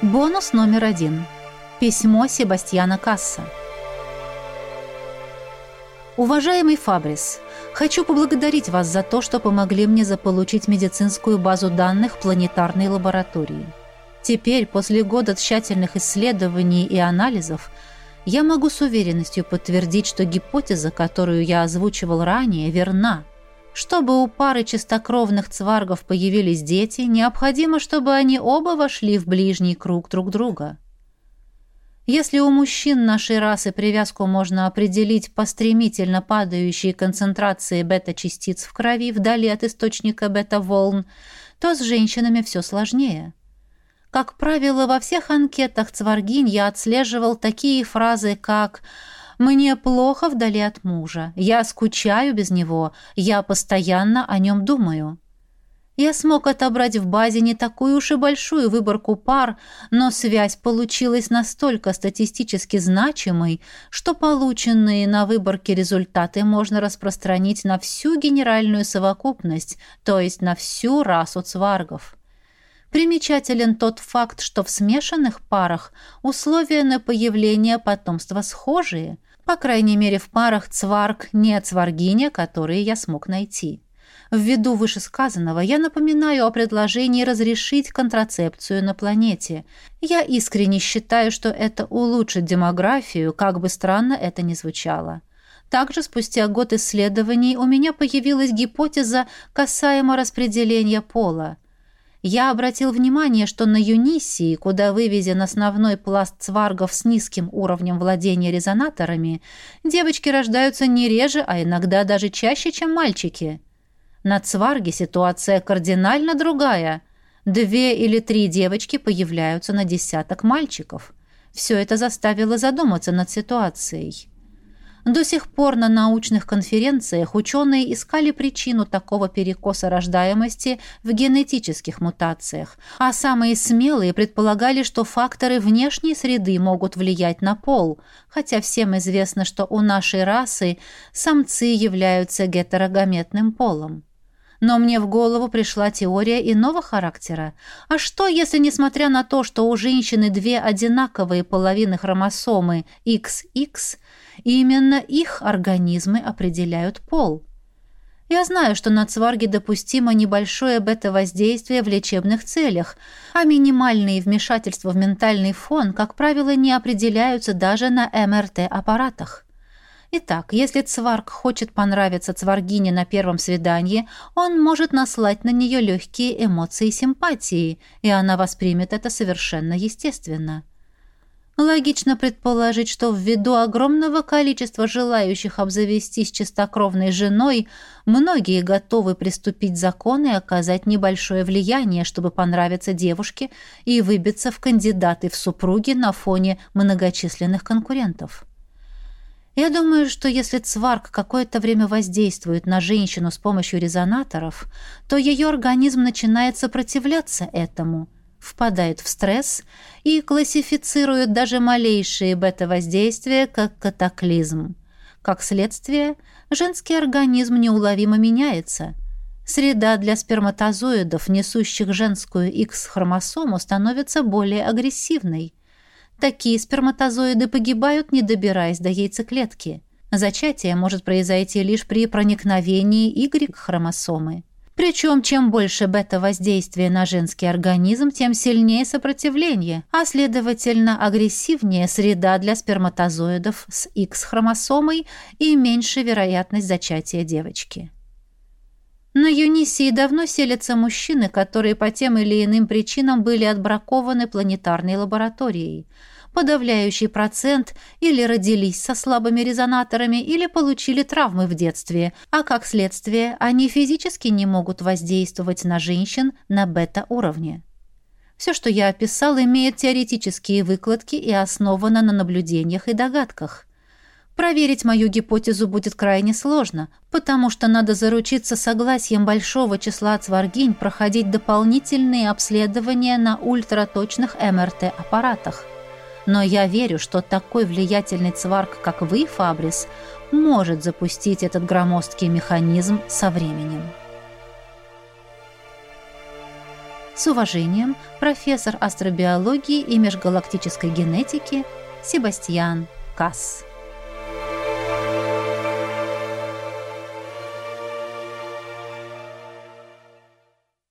Бонус номер один. Письмо Себастьяна Касса. Уважаемый Фабрис, хочу поблагодарить вас за то, что помогли мне заполучить медицинскую базу данных планетарной лаборатории. Теперь, после года тщательных исследований и анализов, я могу с уверенностью подтвердить, что гипотеза, которую я озвучивал ранее, верна. Чтобы у пары чистокровных цваргов появились дети, необходимо, чтобы они оба вошли в ближний круг друг друга. Если у мужчин нашей расы привязку можно определить по стремительно падающей концентрации бета-частиц в крови вдали от источника бета-волн, то с женщинами все сложнее – как правило, во всех анкетах Цваргинь я отслеживал такие фразы, как «Мне плохо вдали от мужа», «Я скучаю без него», «Я постоянно о нем думаю». Я смог отобрать в базе не такую уж и большую выборку пар, но связь получилась настолько статистически значимой, что полученные на выборке результаты можно распространить на всю генеральную совокупность, то есть на всю расу цваргов. Примечателен тот факт, что в смешанных парах условия на появление потомства схожие, по крайней мере в парах цварг не цваргиня, которые я смог найти. Ввиду вышесказанного я напоминаю о предложении разрешить контрацепцию на планете. Я искренне считаю, что это улучшит демографию, как бы странно это ни звучало. Также спустя год исследований у меня появилась гипотеза касаемо распределения пола – я обратил внимание, что на Юнисии, куда вывезен основной пласт цваргов с низким уровнем владения резонаторами, девочки рождаются не реже, а иногда даже чаще, чем мальчики. На цварге ситуация кардинально другая. Две или три девочки появляются на десяток мальчиков. Все это заставило задуматься над ситуацией. До сих пор на научных конференциях ученые искали причину такого перекоса рождаемости в генетических мутациях, а самые смелые предполагали, что факторы внешней среды могут влиять на пол, хотя всем известно, что у нашей расы самцы являются гетерогаметным полом. Но мне в голову пришла теория иного характера. А что, если, несмотря на то, что у женщины две одинаковые половины хромосомы XX, именно их организмы определяют пол? Я знаю, что на цварге допустимо небольшое бета-воздействие в лечебных целях, а минимальные вмешательства в ментальный фон, как правило, не определяются даже на МРТ-аппаратах. Итак, если Цварг хочет понравиться Цваргине на первом свидании, он может наслать на нее легкие эмоции симпатии, и она воспримет это совершенно естественно. Логично предположить, что ввиду огромного количества желающих обзавестись чистокровной женой, многие готовы приступить закон и оказать небольшое влияние, чтобы понравиться девушке и выбиться в кандидаты в супруги на фоне многочисленных конкурентов. Я думаю, что если цварк какое-то время воздействует на женщину с помощью резонаторов, то ее организм начинает сопротивляться этому, впадает в стресс и классифицирует даже малейшие бета-воздействия как катаклизм. Как следствие, женский организм неуловимо меняется. Среда для сперматозоидов, несущих женскую X-хромосому, становится более агрессивной. Такие сперматозоиды погибают, не добираясь до яйцеклетки. Зачатие может произойти лишь при проникновении Y-хромосомы. Причем, чем больше бета-воздействия на женский организм, тем сильнее сопротивление, а следовательно агрессивнее среда для сперматозоидов с X-хромосомой и меньше вероятность зачатия девочки. На Юнисии давно селятся мужчины, которые по тем или иным причинам были отбракованы планетарной лабораторией. Подавляющий процент или родились со слабыми резонаторами, или получили травмы в детстве, а как следствие они физически не могут воздействовать на женщин на бета-уровне. Все, что я описал, имеет теоретические выкладки и основано на наблюдениях и догадках. Проверить мою гипотезу будет крайне сложно, потому что надо заручиться согласием большого числа цваргинь проходить дополнительные обследования на ультраточных МРТ-аппаратах. Но я верю, что такой влиятельный цварг, как вы, Фабрис, может запустить этот громоздкий механизм со временем. С уважением, профессор астробиологии и межгалактической генетики Себастьян Касс.